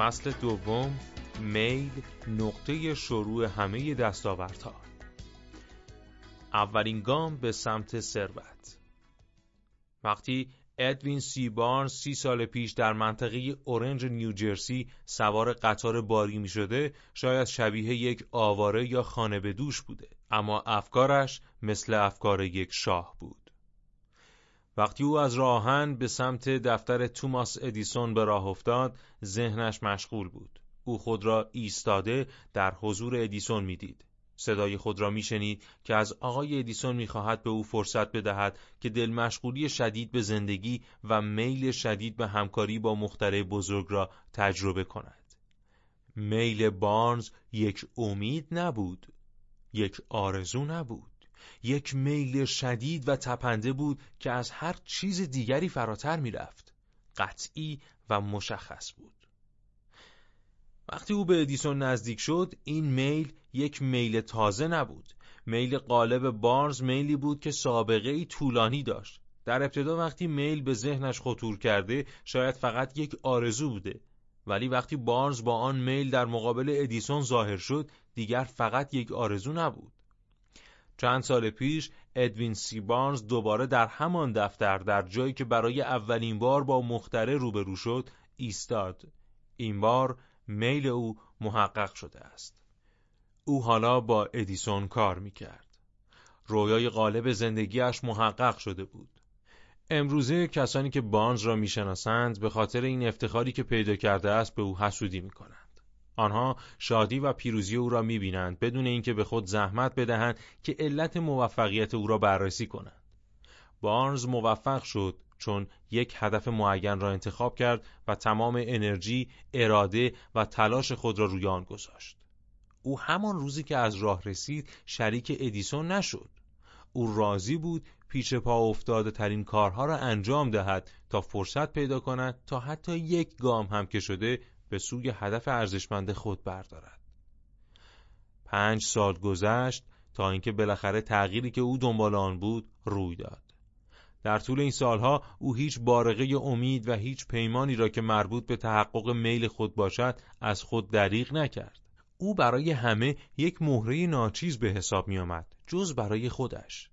فصل دوم میل نقطه شروع همه دستاوردها. اولین گام به سمت ثروت. وقتی ادوین سی بارنز سی سال پیش در منطقه اورنج نیوجرسی سوار قطار باری می شده شاید شبیه یک آواره یا خانه به دوش بوده. اما افکارش مثل افکار یک شاه بود. وقتی او از راهن به سمت دفتر توماس ادیسون به راه افتاد ذهنش مشغول بود او خود را ایستاده در حضور ادیسون می‌دید صدای خود را میشنید که از آقای ادیسون می‌خواهد به او فرصت بدهد که دل مشغولی شدید به زندگی و میل شدید به همکاری با مختره بزرگ را تجربه کند. میل بارنز یک امید نبود، یک آرزو نبود. یک میل شدید و تپنده بود که از هر چیز دیگری فراتر می‌رفت. قطعی و مشخص بود. وقتی او به ادیسون نزدیک شد این میل یک میل تازه نبود میل قالب بارز میلی بود که سابقه ای طولانی داشت در ابتدا وقتی میل به ذهنش خطور کرده شاید فقط یک آرزو بوده ولی وقتی بارز با آن میل در مقابل ادیسون ظاهر شد دیگر فقط یک آرزو نبود چند سال پیش ادوین سی بارنز دوباره در همان دفتر در جایی که برای اولین بار با مختره روبرو شد ایستاد این بار میل او محقق شده است. او حالا با ادیسون کار می‌کرد. رویای غالب زندگیش محقق شده بود. امروزه کسانی که بانز را می‌شناسند به خاطر این افتخاری که پیدا کرده است به او حسودی می‌کنند. آنها شادی و پیروزی او را می‌بینند بدون اینکه به خود زحمت بدهند که علت موفقیت او را بررسی کنند. بارنز موفق شد چون یک هدف معین را انتخاب کرد و تمام انرژی، اراده و تلاش خود را روی آن گذاشت. او همان روزی که از راه رسید شریک ادیسون نشد. او راضی بود پیش پا افتاده ترین کارها را انجام دهد تا فرصت پیدا کند تا حتی یک گام هم که شده به سوی هدف ارزشمند خود بردارد. پنج سال گذشت تا اینکه بالاخره تغییری که او دنبال آن بود روی داد. در طول این سالها او هیچ بارقه امید و هیچ پیمانی را که مربوط به تحقق میل خود باشد از خود دریغ نکرد. او برای همه یک مهره ناچیز به حساب می آمد جز برای خودش.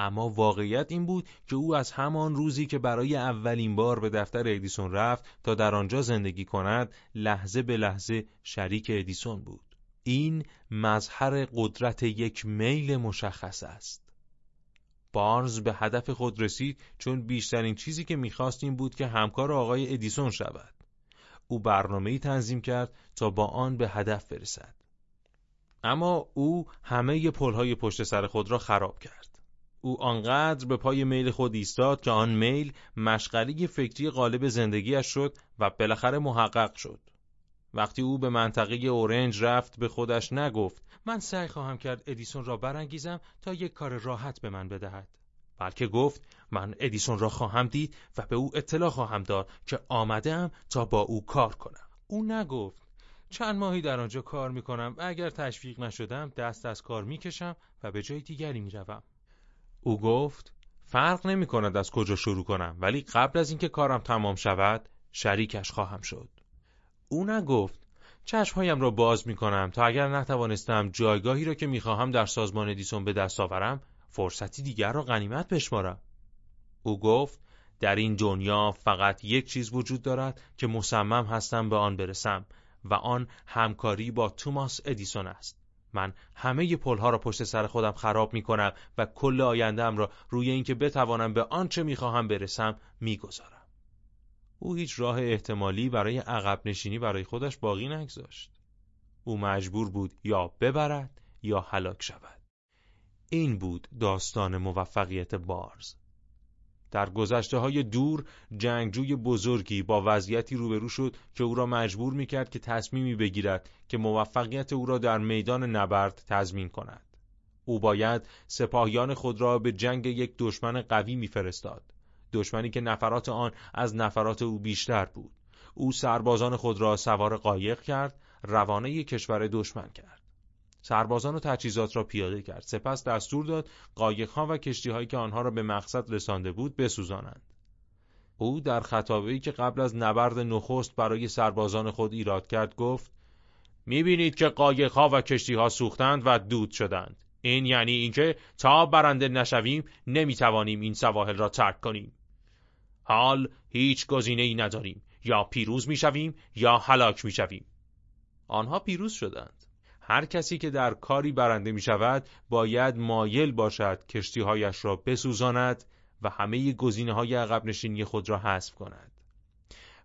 اما واقعیت این بود که او از همان روزی که برای اولین بار به دفتر ادیسون رفت تا در آنجا زندگی کند لحظه به لحظه شریک ادیسون بود. این مظهر قدرت یک میل مشخص است. بارنز به هدف خود رسید چون بیشترین چیزی که می‌خواست این بود که همکار آقای ادیسون شود. او برنامه‌ای تنظیم کرد تا با آن به هدف برسد. اما او همه پلهای پشت سر خود را خراب کرد. او آنقدر به پای میل خود ایستاد که آن میل مشغله فکری غالب زندگیش شد و بالاخره محقق شد. وقتی او به منطقه اورنج رفت به خودش نگفت من سعی خواهم کرد ادیسون را برانگیزم تا یک کار راحت به من بدهد. بلکه گفت من ادیسون را خواهم دید و به او اطلاع خواهم داد که آمدم تا با او کار کنم. او نگفت چند ماهی در آنجا کار می‌کنم و اگر تشویق نشدم دست از کار می‌کشم و به جای دیگری می‌روم. او گفت فرق نمی کند از کجا شروع کنم ولی قبل از اینکه کارم تمام شود شریکش خواهم شد. او نگفت چشمهایم را باز می کنم تا اگر نتوانستم جایگاهی را که می خواهم در سازمان ادیسون به دست آورم فرصتی دیگر را غنیمت بشمارم. او گفت در این دنیا فقط یک چیز وجود دارد که مصمم هستم به آن برسم و آن همکاری با توماس ادیسون است. من همه پلها را پشت سر خودم خراب می کنم و کل آیندهم را روی اینکه بتوانم به آنچه می خواهم برسم می گذارم. او هیچ راه احتمالی برای عقب نشینی برای خودش باقی نگذاشت. او مجبور بود یا ببرد یا هلاک شود. این بود داستان موفقیت بارز. در گذشته های دور جنگجوی بزرگی با وضعیتی روبرو شد که او را مجبور می کرد که تصمیمی بگیرد که موفقیت او را در میدان نبرد تضمین کند. او باید سپاهیان خود را به جنگ یک دشمن قوی میفرستاد. دشمنی که نفرات آن از نفرات او بیشتر بود او سربازان خود را سوار قایق کرد روانه کشور دشمن کرد سربازان و تجهیزات را پیاده کرد. سپس دستور داد قایقها و کشتیهایی که آنها را به مقصد رسانده بود بسوزانند. او در خطابه‌ای که قبل از نبرد نخست برای سربازان خود ایراد کرد گفت می‌بینید که قایقها و کشتیها سوختند و دود شدند. این یعنی اینکه تا برنده نشویم نمی‌توانیم این سواحل را ترک کنیم. حال هیچ گزینه ای نداریم. یا پیروز می‌شویم یا هلاک می‌شویم. آنها پیروز شدند. هر کسی که در کاری برنده می شود باید مایل باشد کشتیهایش را بسوزاند و همه گزینه های عقب نشینی خود را حذف کند.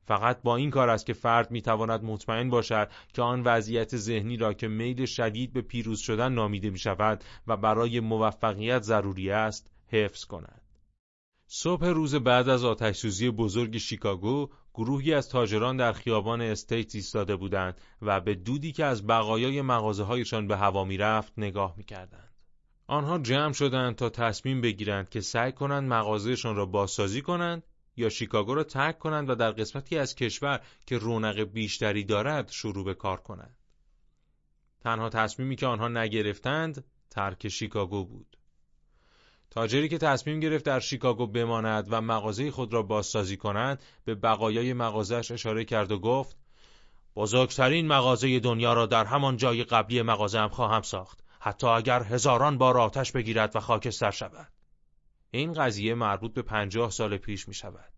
فقط با این کار است که فرد می تواند مطمئن باشد که آن وضعیت ذهنی را که میل شدید به پیروز شدن نامیده می شود و برای موفقیت ضروری است حفظ کند. صبح روز بعد از آتشسوزی بزرگ شیکاگو گروهی از تاجران در خیابان استیت ایستاده بودند و به دودی که از بقایای مغازه هایشان به هوا می رفت نگاه می کردند. آنها جمع شدند تا تصمیم بگیرند که سعی کنند مغازهشان را بازسازی کنند یا شیکاگو را ترک کنند و در قسمتی از کشور که رونق بیشتری دارد شروع به کار کنند. تنها تصمیمی که آنها نگرفتند ترک شیکاگو بود. تاجری که تصمیم گرفت در شیکاگو بماند و مغازه خود را بازسازی کند به بقایای مغازهش اشاره کرد و گفت بزرگترین مغازه دنیا را در همان جای قبلی مغازه خواهم ساخت. حتی اگر هزاران بار آتش بگیرد و خاکستر شود. این قضیه مربوط به پنجاه سال پیش می شود.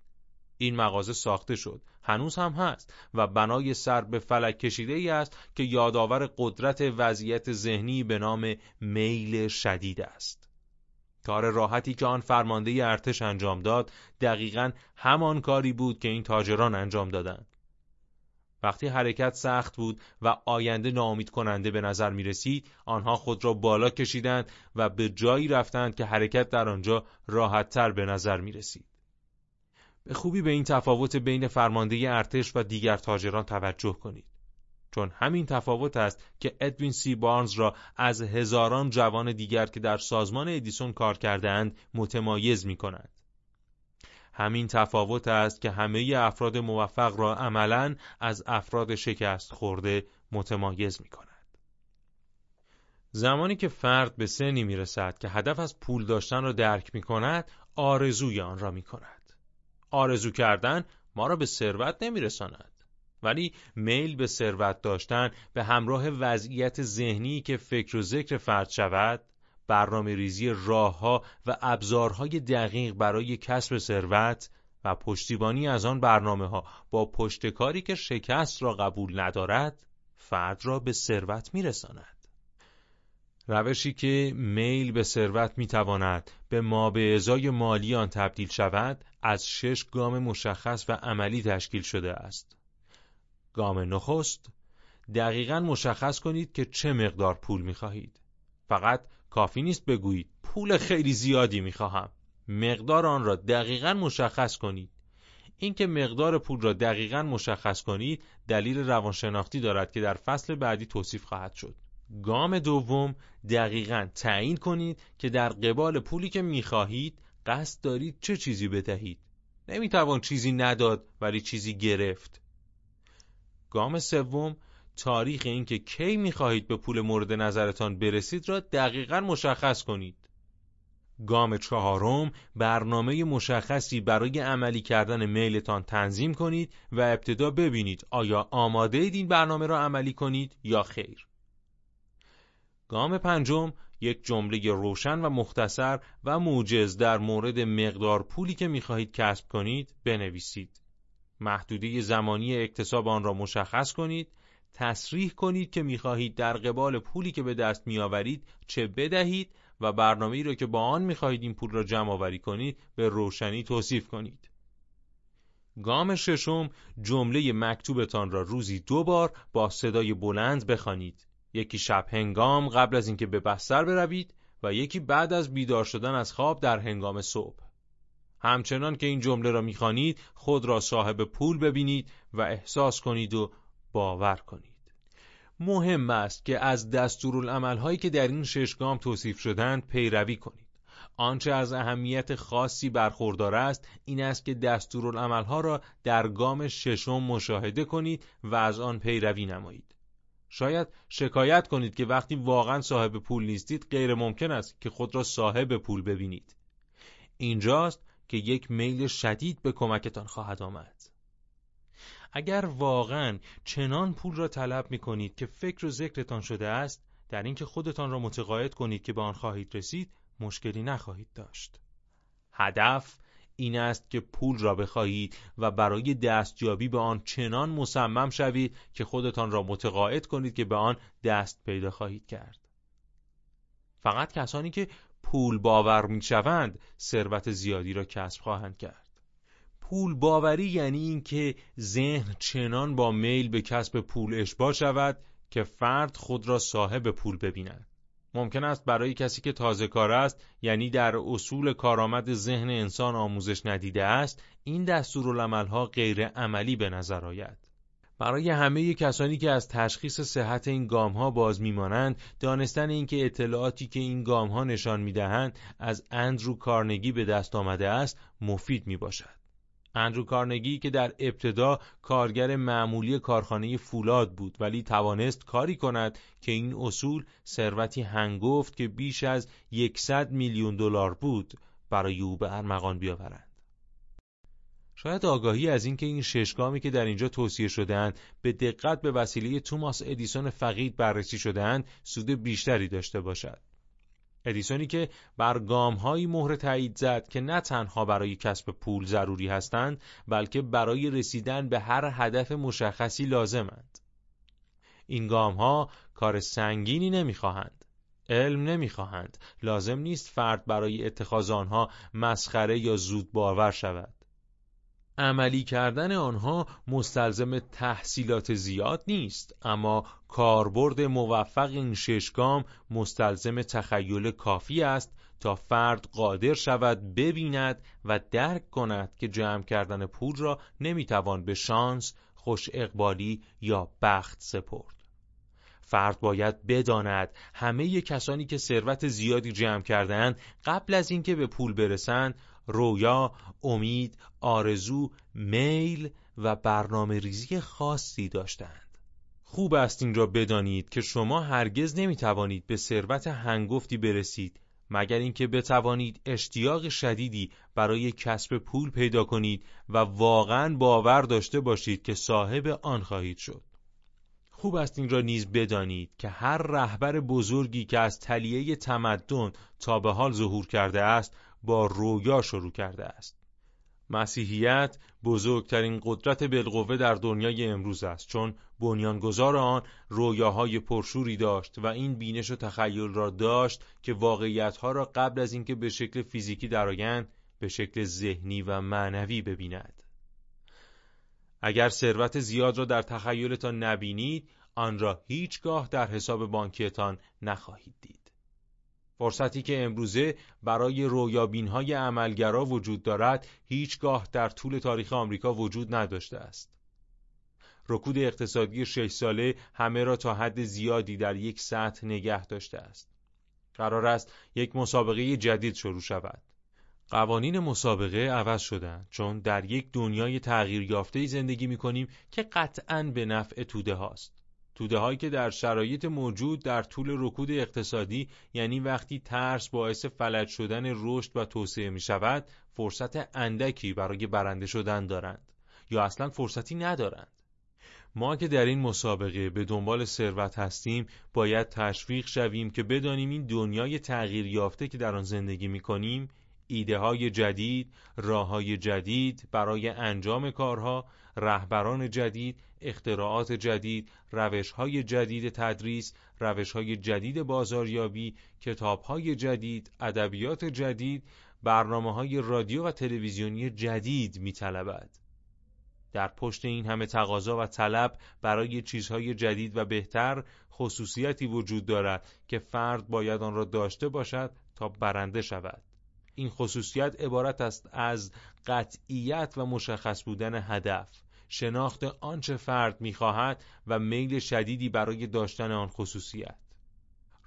این مغازه ساخته شد. هنوز هم هست و بنای سر به فلک کشیده ای است که یادآور قدرت وضعیت ذهنی به نام میل شدید است. کار راحتی که آن فرمانده ارتش انجام داد دقیقا همان کاری بود که این تاجران انجام دادند. وقتی حرکت سخت بود و آینده ناامید کننده به نظر می رسید، آنها خود را بالا کشیدند و به جایی رفتند که حرکت در آنجا راحتتر به نظر می رسید. به خوبی به این تفاوت بین فرمانده ارتش و دیگر تاجران توجه کنید. چون همین تفاوت است که ادوین سی بارنز را از هزاران جوان دیگر که در سازمان ادیسون کار کردهاند متمایز می کند. همین تفاوت است که همه افراد موفق را عملا از افراد شکست خورده متمایز می کند. زمانی که فرد به سنی می رسد که هدف از پول داشتن را درک می کند آرزوی آن را می کند. آرزو کردن ما را به ثروت نمی رساند. ولی میل به ثروت داشتن به همراه وضعیت ذهنی که فکر و ذکر فرد شود برنامه ریزی راه ها و ابزارهای دقیق برای کسب ثروت و پشتیبانی از آن برنامه ها با پشتکاری که شکست را قبول ندارد فرد را به ثروت میرساند. روشی که میل به ثروت می‌تواند به ما به ازای مالی آن تبدیل شود از شش گام مشخص و عملی تشکیل شده است. گام نخست دقیقا مشخص کنید که چه مقدار پول می خواهید. فقط کافی نیست بگویید پول خیلی زیادی می خواهم. مقدار آن را دقیقا مشخص کنید. اینکه مقدار پول را دقیقا مشخص کنید دلیل روانشناختی دارد که در فصل بعدی توصیف خواهد شد. گام دوم دقیقا تعیین کنید که در قبال پولی که می خواهید قصد دارید چه چیزی بدهید. نمی‌توان چیزی نداد ولی چیزی گرفت. گام سوم تاریخ اینکه کی می‌خواهید به پول مورد نظرتان برسید را دقیقا مشخص کنید. گام چهارم برنامه مشخصی برای عملی کردن میلتان تنظیم کنید و ابتدا ببینید آیا آماده اید این برنامه را عملی کنید یا خیر. گام پنجم یک جمله روشن و مختصر و موجز در مورد مقدار پولی که می‌خواهید کسب کنید بنویسید. محدوده زمانی اکتساب آن را مشخص کنید تصریح کنید که می‌خواهید در قبال پولی که به دست میآورید چه بدهید و برنامه‌ای را که با آن می‌خواهید این پول را جمع آوری کنید به روشنی توصیف کنید. گام ششم جمله مکتوبتان را روزی دو بار با صدای بلند بخوانید. یکی شب هنگام قبل از اینکه به بستر بروید و یکی بعد از بیدار شدن از خواب در هنگام صبح. همچنان که این جمله را می‌خوانید خود را صاحب پول ببینید و احساس کنید و باور کنید. مهم است که از دستورالعملهایی که در این شش گام توصیف شدند پیروی کنید. آنچه از اهمیت خاصی برخوردار است این است که دستورالعملها را در گام ششم مشاهده کنید و از آن پیروی نمایید. شاید شکایت کنید که وقتی واقعا صاحب پول نیستید غیر ممکن است که خود را صاحب پول ببینید. اینجاست که یک میل شدید به کمکتان خواهد آمد. اگر واقعا چنان پول را طلب می کنید که فکر و ذکرتان شده است در اینکه خودتان را متقاعد کنید که به آن خواهید رسید مشکلی نخواهید داشت. هدف این است که پول را بخواهید و برای دستیابی به آن چنان مصمم شوید که خودتان را متقاعد کنید که به آن دست پیدا خواهید کرد. فقط کسانی که پول باور می شوند ثروت زیادی را کسب خواهند کرد. پول باوری یعنی اینکه ذهن چنان با میل به کسب پول اشباع شود که فرد خود را صاحب پول ببیند. ممکن است برای کسی که تازه کار است یعنی در اصول کارآمد ذهن انسان آموزش ندیده است این دستورالعملها غیر عملی به نظر آید برای همه کسانی که از تشخیص صحت این گام ها باز میمانند دانستن اینکه اطلاعاتی که این گام ها نشان می‌دهند از اندرو کارنگی به دست آمده است مفید می باشد. اندرو کارنگی که در ابتدا کارگر معمولی کارخانه فولاد بود ولی توانست کاری کند که این اصول ثروتی هنگفت که بیش از 100 میلیون دلار بود برای او به ارمغان بیاورند. شاید آگاهی از اینکه این ششگامی که در اینجا توصیه شدهاند به دقت به وسیله توماس ادیسون فقید بررسی شدهاند سود بیشتری داشته باشد. ادیسونی که بر گامهایی مهر تایید زد که نه تنها برای کسب پول ضروری هستند بلکه برای رسیدن به هر هدف مشخصی لازمند. این گامها کار سنگینی نمی‌خواهند. علم نمی‌خواهند. لازم نیست فرد برای اتخاذ آنها مسخره یا زود باور شود. عملی کردن آنها مستلزم تحصیلات زیاد نیست اما کاربرد موفق این ششگام مستلزم تخیل کافی است تا فرد قادر شود ببیند و درک کند که جمع کردن پول را نمی‌توان به شانس، خوش اقبالی یا بخت سپرد. فرد باید بداند همه کسانی که ثروت زیادی جمع کردهاند قبل از اینکه به پول برسند رویا، امید، آرزو، میل و برنامه ریزی خاصی داشتند. خوب است این را بدانید که شما هرگز نمی توانید به ثروت هنگفتی برسید مگر اینکه بتوانید اشتیاق شدیدی برای کسب پول پیدا کنید و واقعا باور داشته باشید که صاحب آن خواهید شد. خوب است این را نیز بدانید که هر رهبر بزرگی که از تلیه تمدن تا به حال ظهور کرده است با رویا شروع کرده است. مسیحیت بزرگترین قدرت بالقوه در دنیای امروز است چون بنیانگذار آن رویاهای پرشوری داشت و این بینش و تخیل را داشت که واقعیتها را قبل از اینکه به شکل فیزیکی درآیند به شکل ذهنی و معنوی ببیند. اگر ثروت زیاد را در تخیلتان نبینید آن را هیچگاه در حساب بانکیتان نخواهید دید. فرصتی که امروزه برای رویابین های عملگرا وجود دارد هیچگاه در طول تاریخ آمریکا وجود نداشته است. رکود اقتصادی شش ساله همه را تا حد زیادی در یک سطح نگه داشته است. قرار است یک مسابقه جدید شروع شود. قوانین مسابقه عوض شدند چون در یک دنیای تغییر یافته زندگی می کنیم که قطعاً به نفع توده هاست. توده هایی که در شرایط موجود در طول رکود اقتصادی یعنی وقتی ترس باعث فلج شدن رشد و توسعه می شود فرصت اندکی برای برنده شدن دارند. یا اصلا فرصتی ندارند. ما که در این مسابقه به دنبال ثروت هستیم باید تشویق شویم که بدانیم این دنیای تغییر یافته که در آن زندگی می کنیم ایده های جدید، راه های جدید برای انجام کارها، رهبران جدید اختراعات جدید، روشهای جدید تدریس، روشهای جدید بازاریابی، کتابهای جدید، ادبیات جدید، برنامه های رادیو و تلویزیونی جدید میطلبد. در پشت این همه تقاضا و طلب برای چیزهای جدید و بهتر خصوصیتی وجود دارد که فرد باید آن را داشته باشد تا برنده شود. این خصوصیت عبارت است از قطعیت و مشخص بودن هدف شناخت آنچه فرد می‌خواهد و میل شدیدی برای داشتن آن خصوصیت.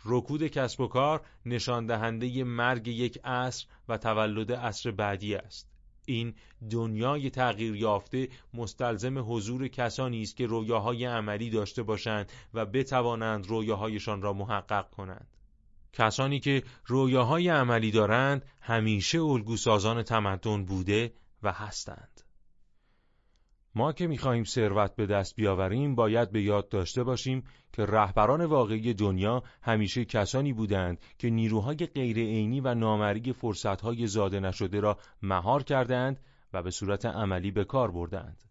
رکود کسب و کار نشان دهنده مرگ یک عصر و تولد عصر بعدی است. این دنیای تغییر یافته مستلزم حضور کسانی است که رویاهای عملی داشته باشند و بتوانند رویاهایشان را محقق کنند. کسانی که رویاهای عملی دارند همیشه الگوسازان تمدن بوده و هستند. ما که می‌خواهیم ثروت به دست بیاوریم باید به یاد داشته باشیم که رهبران واقعی دنیا همیشه کسانی بودند که نیروهای غیرعینی و نامری فرصتهای زاده نشده را مهار کردند و به صورت عملی به کار بردند.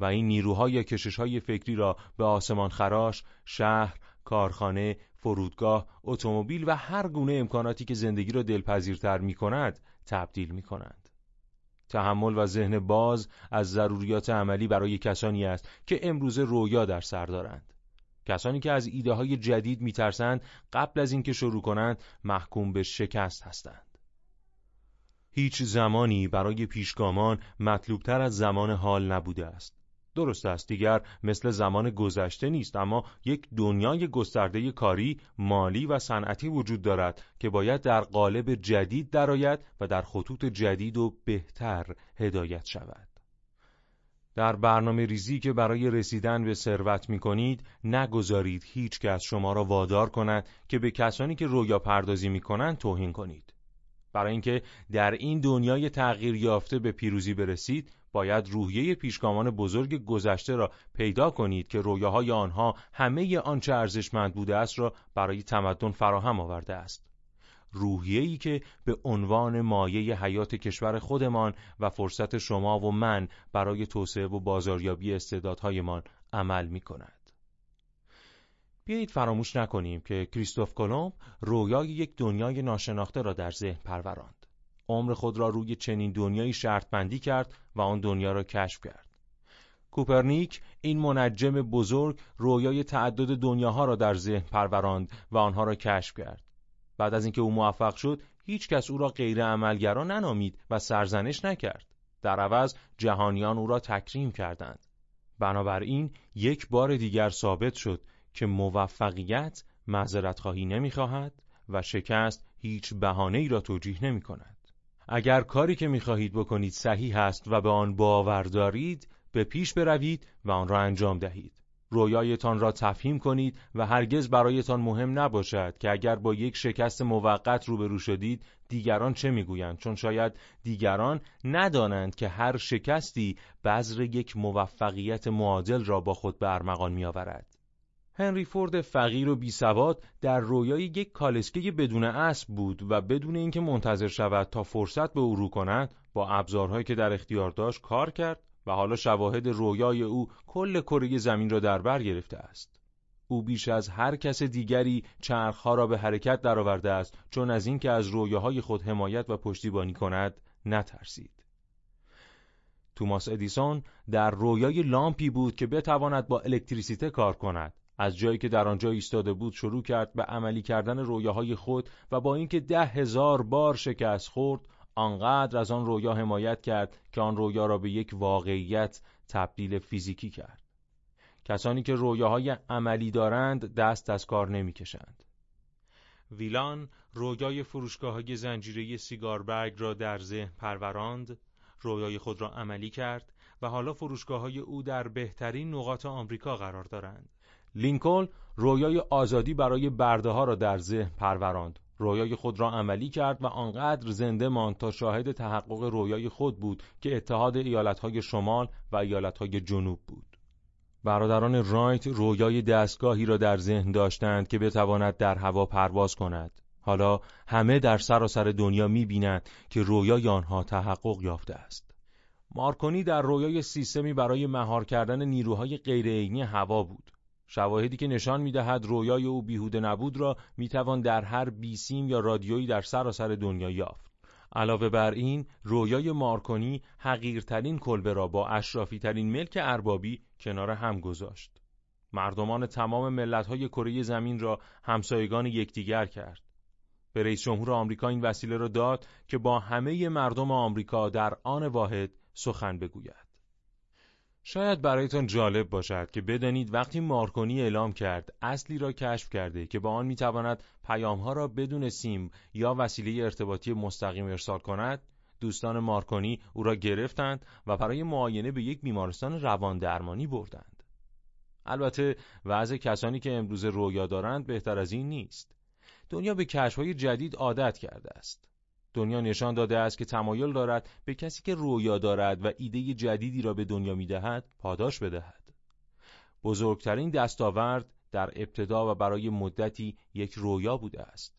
و این نیروها یا کششهای فکری را به آسمان خراش، شهر، کارخانه، فرودگاه، اتومبیل و هر گونه امکاناتی که زندگی را دلپذیرتر می کند تبدیل می کنند. تحمل و ذهن باز از ضروریات عملی برای کسانی است که امروز رویا در سر دارند. کسانی که از ایده های جدید میترسند قبل از اینکه شروع کنند محکوم به شکست هستند. هیچ زمانی برای پیشگامان مطلوبتر از زمان حال نبوده است. درست است. دیگر مثل زمان گذشته نیست اما یک دنیای گسترده کاری مالی و صنعتی وجود دارد که باید در قالب جدید درآید و در خطوط جدید و بهتر هدایت شود. در برنامه ریزی که برای رسیدن به ثروت می کنید نگذارید هیچ کس شما را وادار کند که به کسانی که رویا پردازی می کنند توهین کنید. برای اینکه در این دنیای تغییر یافته به پیروزی برسید باید روحیه پیشگامان بزرگ گذشته را پیدا کنید که رویاهای آنها همه آنچه ارزشمند بوده است را برای تمدن فراهم آورده است. روحیه‌ای که به عنوان مایه حیات کشور خودمان و فرصت شما و من برای توسعه و بازاریابی استعدادهایمان عمل می کند. بیایید فراموش نکنیم که کریستوف کلمب رویای یک دنیای ناشناخته را در ذهن پروراند. عمر خود را روی چنین دنیایی شرط بندی کرد و آن دنیا را کشف کرد. کوپرنیک این منجم بزرگ رویای تعدد دنیاها را در ذهن پروراند و آنها را کشف کرد. بعد از اینکه او موفق شد، هیچ کس او را غیر عملگرا ننامید و سرزنش نکرد. در عوض جهانیان او را تکریم کردند. بنابراین یک بار دیگر ثابت شد که موفقیت معذرت خواهی نمی‌خواهد و شکست هیچ بهانه‌ای را توجیه نمی کند. اگر کاری که می‌خواهید بکنید صحیح است و به آن باور دارید به پیش بروید و آن را انجام دهید. رویایتان را تفهیم کنید و هرگز برایتان مهم نباشد که اگر با یک شکست موقت روبرو شدید دیگران چه می‌گویند؟ چون شاید دیگران ندانند که هر شکستی بذر یک موفقیت معادل را با خود به ارمغان میآورد. هنری فورد فقیر و بیسواد در رویای یک کالسکه بدون اسب بود و بدون اینکه منتظر شود تا فرصت به او رو کند با ابزارهایی که در اختیار داشت کار کرد و حالا شواهد رویای او کل کره زمین را در بر گرفته است. او بیش از هر کس دیگری چرخها را به حرکت درآورده است چون از اینکه از رویاهای خود حمایت و پشتیبانی کند نترسید. توماس ادیسون در رویای لامپی بود که بتواند با الکتریسیته کار کند. از جایی که در آنجا ایستاده بود شروع کرد به عملی کردن رویاهای خود و با اینکه ده هزار بار شکست خورد آنقدر از آن رویا حمایت کرد که آن رویا را به یک واقعیت تبدیل فیزیکی کرد کسانی که رویاهای عملی دارند دست از کار نمی‌کشند. ویلان رویای فروشگاه های زنجیره‌ای سیگار برگ را در ذهن پروراند، رویای خود را عملی کرد و حالا فروشگاه های او در بهترین نقاط آمریکا قرار دارند. لینکلن رویای آزادی برای برده ها را در ذهن پروراند. رویای خود را عملی کرد و آنقدر زنده ماند تا شاهد تحقق رویای خود بود که اتحاد ایالتهای شمال و ایالتهای جنوب بود. برادران رایت رویای دستگاهی را در ذهن داشتند که بتواند در هوا پرواز کند. حالا همه در سراسر دنیا می‌بینند که رویای آنها تحقق یافته است. مارکونی در رویای سیستمی برای مهار کردن نیروهای غیرعینی هوا بود. شواهدی که نشان می‌دهد رویای او بیهوده نبود را می‌توان در هر بیسیم یا رادیویی در سراسر دنیا یافت. علاوه بر این رویای مارکونی حقیرترین کلبه را با اشرافی ترین ملک اربابی کنار هم گذاشت. مردمان تمام ملت‌های کره زمین را همسایگان یکدیگر کرد. به رئیس جمهور آمریکا این وسیله را داد که با همه مردم آمریکا در آن واحد سخن بگوید. شاید برایتان جالب باشد که بدانید وقتی مارکونی اعلام کرد اصلی را کشف کرده که با آن می‌تواند پیامها را بدون سیم یا وسیله ارتباطی مستقیم ارسال کند دوستان مارکونی او را گرفتند و برای معاینه به یک بیمارستان روان درمانی بردند البته وضع کسانی که امروز رویا دارند بهتر از این نیست دنیا به کشفهای جدید عادت کرده است. دنیا نشان داده است که تمایل دارد به کسی که رویا دارد و ایده جدیدی را به دنیا می‌دهد پاداش بدهد. بزرگترین دستاورد در ابتدا و برای مدتی یک رویا بوده است.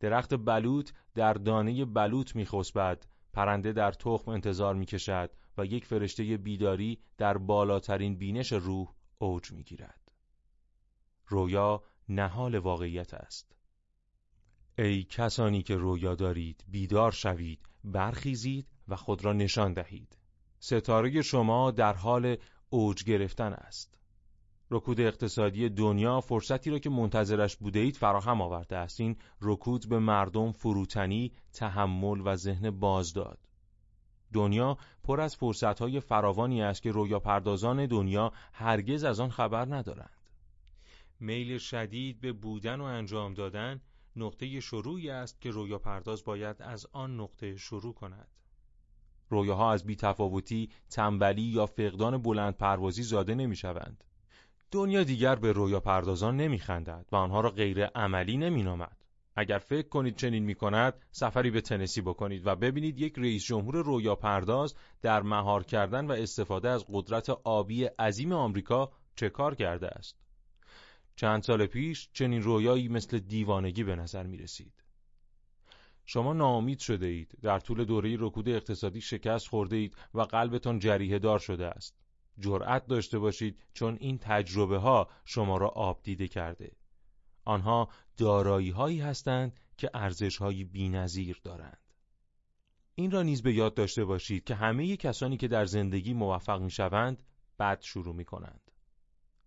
درخت بلوط در دانه بلوط میخسبد، پرنده در تخم انتظار می‌کشد و یک فرشته بیداری در بالاترین بینش روح اوج می‌گیرد. رویا نهال واقعیت است. ای کسانی که رویا دارید بیدار شوید برخیزید و خود را نشان دهید. ستاره شما در حال اوج گرفتن است. رکود اقتصادی دنیا فرصتی را که منتظرش بوده اید فراهم آورده است. این رکود به مردم فروتنی تحمل و ذهن باز داد. دنیا پر از فرصتهای فراوانی است که رویا پردازان دنیا هرگز از آن خبر ندارند. میل شدید به بودن و انجام دادن نقطه شروعی است که رویا پرداز باید از آن نقطه شروع کند. رویاها از بیتفاوتی، تنبلی یا فقدان بلند پروازی زاده نمی شوند. دنیا دیگر به رویا پردازان نمی خندد و آنها را غیر عملی نمی نامد. اگر فکر کنید چنین می کند، سفری به تنسی بکنید و ببینید یک رئیس جمهور رویا پرداز در مهار کردن و استفاده از قدرت آبی عظیم آمریکا چه کار کرده است. چند سال پیش چنین رویایی مثل دیوانگی به نظر می رسید. شما ناامید شده اید در طول دوره رکود اقتصادی شکست خورده اید و قلبتان جریه دار شده است. جرأت داشته باشید چون این تجربه ها شما را آب دیده کرده. آنها دارایی هایی هستند که ارزش های بی‌نظیر دارند. این را نیز به یاد داشته باشید که همه کسانی که در زندگی موفق می شوند بد شروع می کنند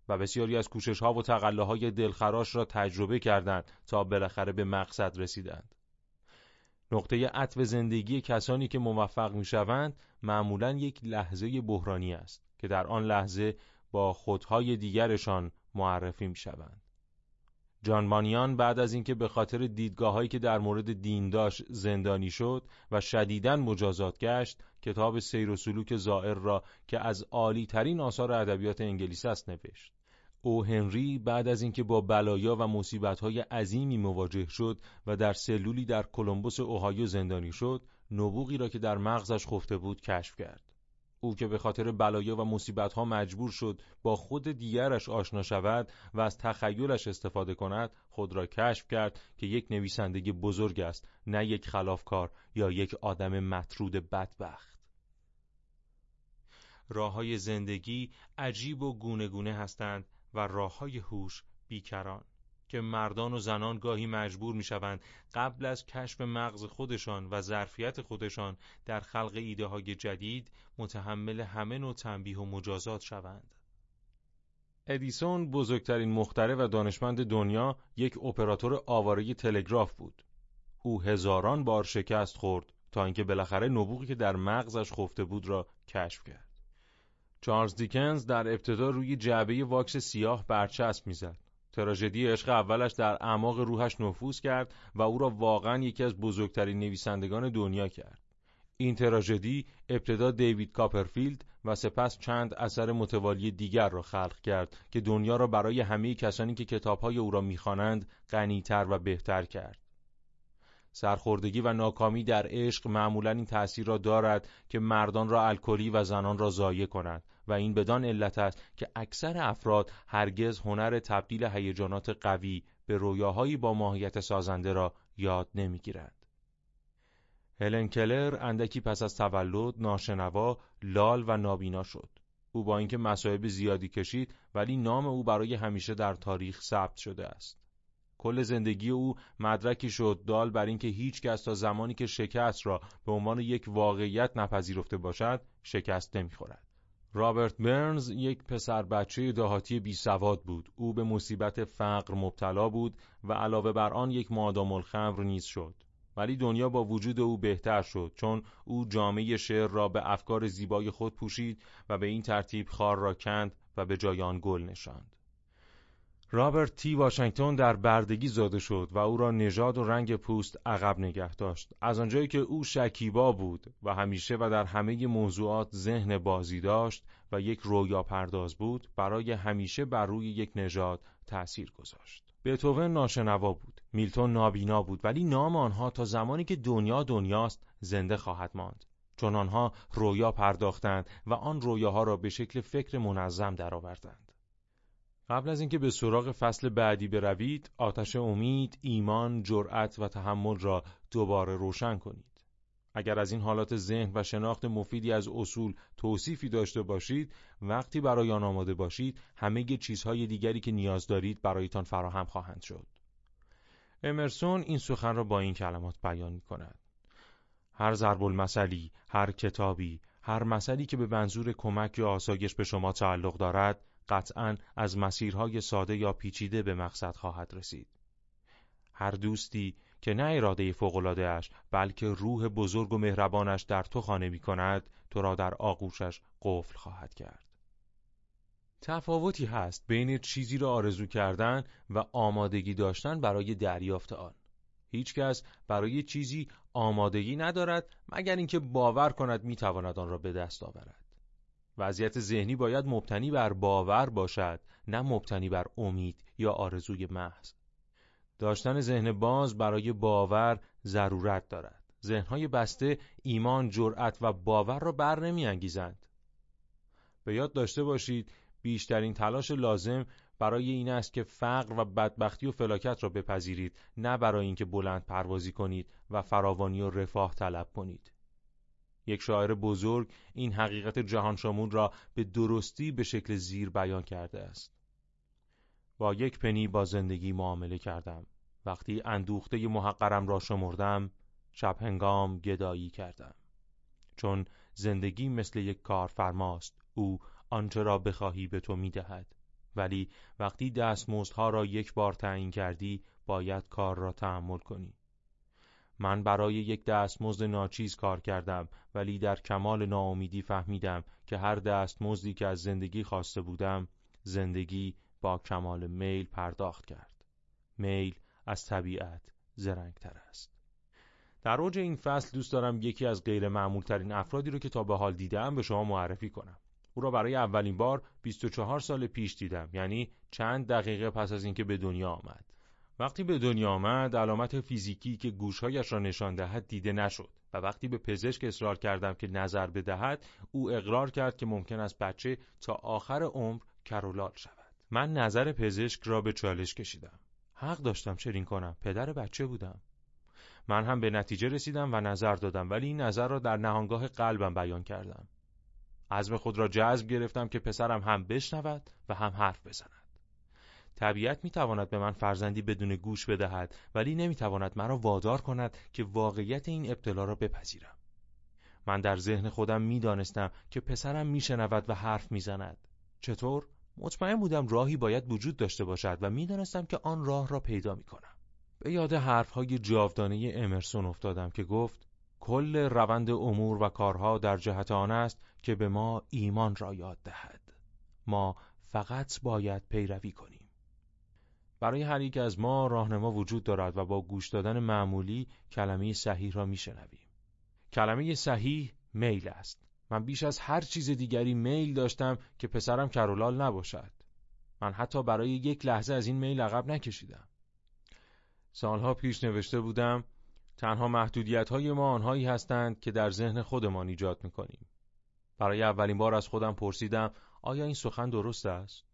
و بسیاری از کوشش ها و تقله های دلخراش را تجربه کردند تا بالاخره به مقصد رسیدند. نقطه عطف زندگی کسانی که موفق می شوند معمولا یک لحظه بحرانی است که در آن لحظه با خودهای دیگرشان معرفی می شوند. جان مانیان بعد از اینکه به خاطر دیدگاههایی که در مورد دین داشت زندانی شد و شدیداً مجازات گشت کتاب سیر و سلوک زائر را که از عالی ترین آثار ادبیات انگلیس است نوشت. او هنری بعد از اینکه با بلایا و مصیبت‌های عظیمی مواجه شد و در سلولی در کلمبوس اوهایو زندانی شد نبوغی را که در مغزش خفته بود کشف کرد. او که به خاطر بلایا و مصیبت‌ها مجبور شد با خود دیگرش آشنا شود و از تخیلش استفاده کند خود را کشف کرد که یک نویسنده بزرگ است نه یک خلافکار یا یک آدم مطرود بدبخت. راه های زندگی عجیب و گونه گونه هستند و راه های هوش بیکران. که مردان و زنان گاهی مجبور می شوند قبل از کشف مغز خودشان و ظرفیت خودشان در خلق ایده های جدید متحمل همه نوع تنبیه و مجازات شوند. ادیسون بزرگترین مختره و دانشمند دنیا یک اپراتور آواره تلگراف بود. او هزاران بار شکست خورد تا اینکه بالاخره نبوغی که در مغزش خفته بود را کشف کرد. چارلز دیکنز در ابتدا روی جعبه واکس سیاه برچسب می‌زد. تراژدی عشق اولش در اعماق روحش نفوذ کرد و او را واقعا یکی از بزرگترین نویسندگان دنیا کرد. این تراژدی ابتدا دیوید کاپرفیلد و سپس چند اثر متوالی دیگر را خلق کرد که دنیا را برای همه کسانی که کتابهای او را می‌خوانند غنیتر و بهتر کرد. سرخوردگی و ناکامی در عشق معمولا این تأثیر را دارد که مردان را الکلی و زنان را ضایع کند و این بدان علت است که اکثر افراد هرگز هنر تبدیل هیجانات قوی به رویاهایی با ماهیت سازنده را یاد نمی‌گیرند. هلن کلر اندکی پس از تولد ناشنوا، لال و نابینا شد. او با اینکه مصائب زیادی کشید ولی نام او برای همیشه در تاریخ ثبت شده است. کل زندگی او مدرکی شد دال بر اینکه هیچ کس تا زمانی که شکست را به عنوان یک واقعیت نپذیرفته باشد شکست نمی‌خورد. رابرت برنز یک پسر بچه دهاتی بی سواد بود. او به مصیبت فقر مبتلا بود و علاوه بر آن یک معدام الخمر نیز شد. ولی دنیا با وجود او بهتر شد چون او جامعه شعر را به افکار زیبای خود پوشید و به این ترتیب خار را کند و به جای آن گل نشاند. رابرت تی واشنگتن در بردگی زاده شد و او را نژاد و رنگ پوست عقب نگه داشت. از آنجایی که او شکیبا بود و همیشه و در همه موضوعات ذهن بازی داشت و یک رویا پرداز بود برای همیشه بر روی یک نژاد تأثیر گذاشت. بتوون ناشنوا بود میلتون نابینا بود ولی نام آنها تا زمانی که دنیا دنیاست زنده خواهد ماند. چون آنها رویا پرداختند و آن رویاها را به شکل فکر منظم درآوردند. قبل از اینکه به سراغ فصل بعدی بروید آتش امید ایمان جرأت و تحمل را دوباره روشن کنید. اگر از این حالات ذهن و شناخت مفیدی از اصول توصیفی داشته باشید وقتی برای آن آماده باشید همه چیزهای دیگری که نیاز دارید برایتان فراهم خواهند شد. امرسون این سخن را با این کلمات بیان می کند هر ضرب المثلی، هر کتابی، هر مثلی که به منظور کمک یا آسایش به شما تعلق دارد قطعا از مسیرهای ساده یا پیچیده به مقصد خواهد رسید. هر دوستی که نه اراده اش بلکه روح بزرگ و مهربانش در تو خانه می کند تو را در آغوشش قفل خواهد کرد. تفاوتی هست بین چیزی را آرزو کردن و آمادگی داشتن برای دریافت آن. هیچکس برای چیزی آمادگی ندارد مگر اینکه باور کند می‌تواند آن را به دست آورد. وضعیت ذهنی باید مبتنی بر باور باشد نه مبتنی بر امید یا آرزوی محض. داشتن ذهن باز برای باور ضرورت دارد. ذهنهای بسته ایمان، جرأت و باور را بر نمی انگیزند. به یاد داشته باشید بیشترین تلاش لازم برای این است که فقر و بدبختی و فلاکت را بپذیرید نه برای اینکه بلند پروازی کنید و فراوانی و رفاه طلب کنید. یک شاعر بزرگ این حقیقت جهان شمول را به درستی به شکل زیر بیان کرده است. با یک پنی با زندگی معامله کردم. وقتی اندوخته محقرم را شمردم شب هنگام گدایی کردم. چون زندگی مثل یک کارفرماست او آنچه را بخواهی به تو می‌دهد. ولی وقتی دستمزدها را یک بار تعیین کردی باید کار را تحمل کنی. من برای یک دستمزد ناچیز کار کردم ولی در کمال ناامیدی فهمیدم که هر دستمزدی که از زندگی خواسته بودم زندگی با کمال میل پرداخت کرد. میل از طبیعت زرنگتر است. در اوج این فصل دوست دارم یکی از غیر معمول ترین افرادی رو که تا به حال دیدم به شما معرفی کنم. او را برای اولین بار 24 سال پیش دیدم یعنی چند دقیقه پس از اینکه به دنیا آمد. وقتی به دنیا آمد علامت فیزیکی که گوشهایش را نشان دهد دیده نشد و وقتی به پزشک اصرار کردم که نظر بدهد او اقرار کرد که ممکن است بچه تا آخر عمر کرولال شود. من نظر پزشک را به چالش کشیدم. حق داشتم چرین کنم. پدر بچه بودم. من هم به نتیجه رسیدم و نظر دادم ولی این نظر را در نهانگاه قلبم بیان کردم. عزم خود را جذب گرفتم که پسرم هم بشنود و هم حرف بزند. طبیعت می‌تواند به من فرزندی بدون گوش بدهد ولی نمی‌تواند مرا وادار کند که واقعیت این ابتلا را بپذیرم. من در ذهن خودم می‌دانستم که پسرم میشنود و حرف می‌زند. چطور؟ مطمئن بودم راهی باید وجود داشته باشد و می‌دانستم که آن راه را پیدا می‌کنم. به یاد حرفهای جاودانه امرسون افتادم که گفت کل روند امور و کارها در جهت آن است که به ما ایمان را یاد دهد. ما فقط باید پیروی کنیم. برای هر یک از ما راهنما وجود دارد و با گوش دادن معمولی کلمه صحیح را میشنویم. کلمه صحیح میل است. من بیش از هر چیز دیگری میل داشتم که پسرم کرولال نباشد. من حتی برای یک لحظه از این میل عقب نکشیدم. سالها پیش نوشته بودم تنها محدودیت های ما آنهایی هستند که در ذهن خودمان ایجاد می‌کنیم. برای اولین بار از خودم پرسیدم آیا این سخن درست است؟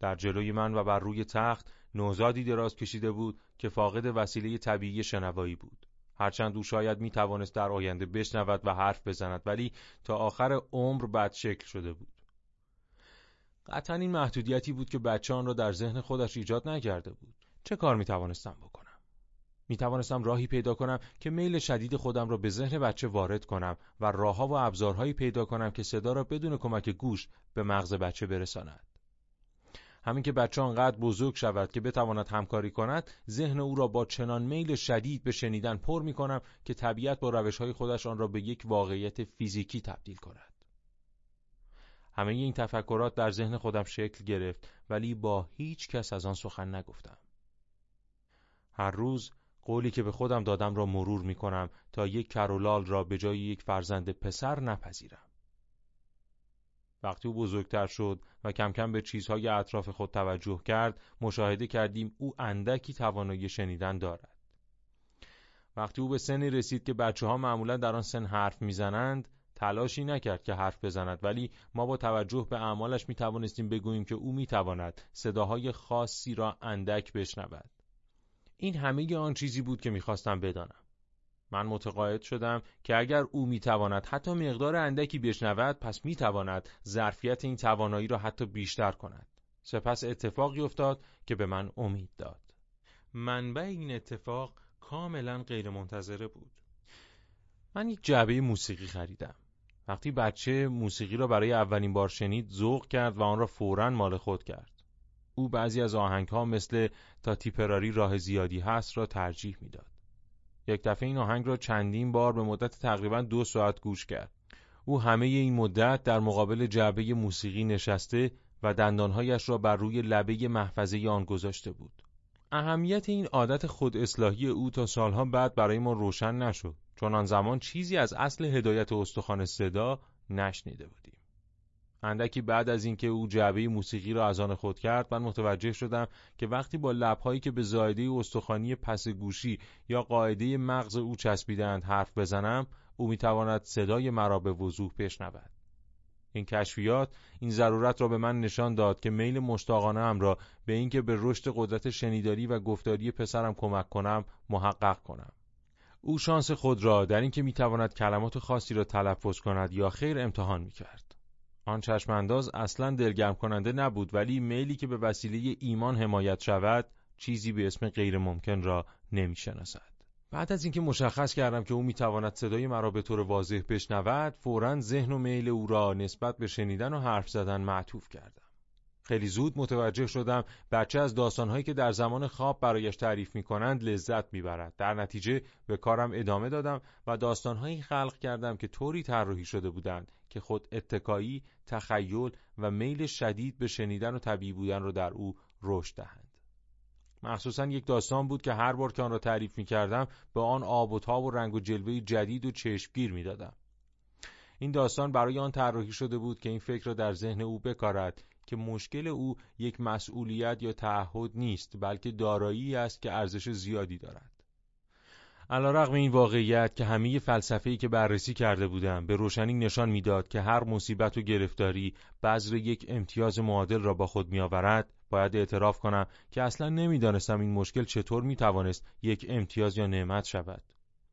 در جلوی من و بر روی تخت نوزادی دراز کشیده بود که فاقد وسیله طبیعی شنوایی بود. هرچند او شاید می توانست در آینده بشنود و حرف بزند ولی تا آخر عمر بد شکل شده بود. قطعا این محدودیتی بود که بچه آن را در ذهن خودش ایجاد نکرده بود. چه کار می توانستم بکنم؟ می توانستم راهی پیدا کنم که میل شدید خودم را به ذهن بچه وارد کنم و راهها و ابزارهایی پیدا کنم که صدا را بدون کمک گوش به مغز بچه برساند. همین که بچه آنقدر بزرگ شود که بتواند همکاری کند ذهن او را با چنان میل شدید به شنیدن پر می کنم که طبیعت با روش های خودش آن را به یک واقعیت فیزیکی تبدیل کند همه این تفکرات در ذهن خودم شکل گرفت ولی با هیچ کس از آن سخن نگفتم. هر روز قولی که به خودم دادم را مرور می کنم تا یک کرولال را به جای یک فرزند پسر نپذیرم. وقتی او بزرگتر شد و کم کم به چیزهای اطراف خود توجه کرد مشاهده کردیم او اندکی توانایی شنیدن دارد. وقتی او به سنی رسید که بچه ها معمولا در آن سن حرف می‌زنند تلاشی نکرد که حرف بزند ولی ما با توجه به اعمالش می توانستیم بگوییم که او می تواند صداهای خاصی را اندک بشنود. این همه آن چیزی بود که می‌خواستم بدانم. من متقاعد شدم که اگر او می‌تواند حتی مقدار اندکی بشنود پس می‌تواند ظرفیت این توانایی را حتی بیشتر کند. سپس اتفاقی افتاد که به من امید داد. منبع این اتفاق کاملا غیرمنتظره بود. من یک جعبه موسیقی خریدم. وقتی بچه موسیقی را برای اولین بار شنید ذوق کرد و آن را فورا مال خود کرد. او بعضی از آهنگ ها مثل تا تیپراری راه زیادی هست را ترجیح می‌داد. یک دفعه این آهنگ را چندین بار به مدت تقریبا دو ساعت گوش کرد. او همه این مدت در مقابل جعبه موسیقی نشسته و دندانهایش را بر روی لبه محفظه آن گذاشته بود. اهمیت این عادت خود اصلاحی او تا سالها بعد برای ما روشن نشد چون آن زمان چیزی از اصل هدایت استخوان صدا نشنیده بودیم. اندکی بعد از اینکه او جعبه موسیقی را از آن خود کرد من متوجه شدم که وقتی با لبهایی که به زایده استخوانی پس گوشی یا قاعده مغز او چسبیدند حرف بزنم او می‌تواند صدای مرا به وضوح بشنود. این کشفیات این ضرورت را به من نشان داد که میل مشتاقانه هم را به اینکه به رشد قدرت شنیداری و گفتاری پسرم کمک کنم محقق کنم. او شانس خود را در اینکه می‌تواند کلمات خاصی را تلفظ کند یا خیر امتحان می‌کرد. آن چشمانداز اصلا دلگرم کننده نبود ولی میلی که به وسیله ایمان حمایت شود چیزی به اسم غیر ممکن را نمی‌شناسد. بعد از اینکه مشخص کردم که او می‌تواند صدای مرا به طور واضح بشنود فورا ذهن و میل او را نسبت به شنیدن و حرف زدن معطوف کردم خیلی زود متوجه شدم بچه از داستانهایی که در زمان خواب برایش تعریف می کنند لذت می‌برد. در نتیجه به کارم ادامه دادم و داستانهایی خلق کردم که طوری طراحی شده بودند که خود اتکایی، تخیل و میل شدید به شنیدن و طبیعی بودن را در او رشد دهند. مخصوصا یک داستان بود که هر بار که آن را تعریف می کردم به آن آب و تاب و رنگ و جلوه جدید و چشمگیر می دادم. این داستان برای آن طراحی شده بود که این فکر را در ذهن او بکارد که مشکل او یک مسئولیت یا تعهد نیست بلکه دارایی است که ارزش زیادی دارد. رغم این واقعیت که همه فلسفه‌ای که بررسی کرده بودم به روشنی نشان می‌داد که هر مصیبت و گرفتاری بذر یک امتیاز معادل را با خود میآورد باید اعتراف کنم که اصلا نمی‌دانستم این مشکل چطور می‌توانست یک امتیاز یا نعمت شود.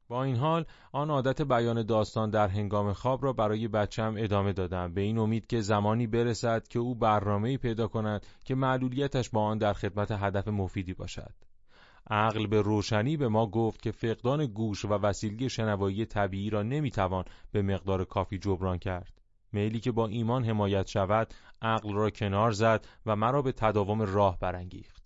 با این حال آن عادت بیان داستان در هنگام خواب را برای بچم ادامه دادم به این امید که زمانی برسد که او برنامه‌ای پیدا کند که معلولیتش با آن در خدمت هدف مفیدی باشد. عقل به روشنی به ما گفت که فقدان گوش و وسیله شنوایی طبیعی را نمی‌توان به مقدار کافی جبران کرد. میلی که با ایمان حمایت شود عقل را کنار زد و مرا به تداوم راه برانگیخت.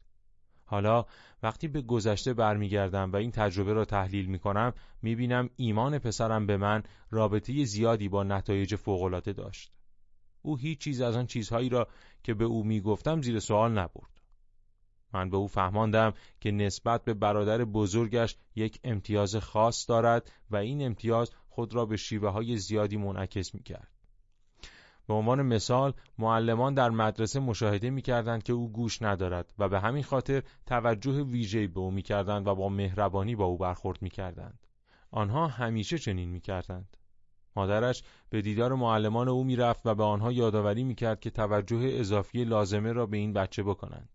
حالا وقتی به گذشته برمیگردم و این تجربه را تحلیل می کنم می بینم ایمان پسرم به من رابطه زیادی با نتایج فوقالعاده داشت. او هیچ چیز از آن چیزهایی را که به او می گفتم زیر سوال نبرد. من به او فهماندم که نسبت به برادر بزرگش یک امتیاز خاص دارد و این امتیاز خود را به شیوه های زیادی منعکس می کرد. به عنوان مثال معلمان در مدرسه مشاهده می کردند که او گوش ندارد و به همین خاطر توجه ویژه‌ای به او می کردند و با مهربانی با او برخورد می کردند. آنها همیشه چنین می کردند. مادرش به دیدار معلمان او می رفت و به آنها یادآوری می کرد که توجه اضافی لازمه را به این بچه بکنند.